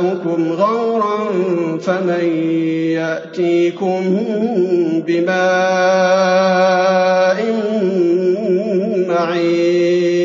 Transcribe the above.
ماؤكم غورا فمن يأتيكم بماء معين.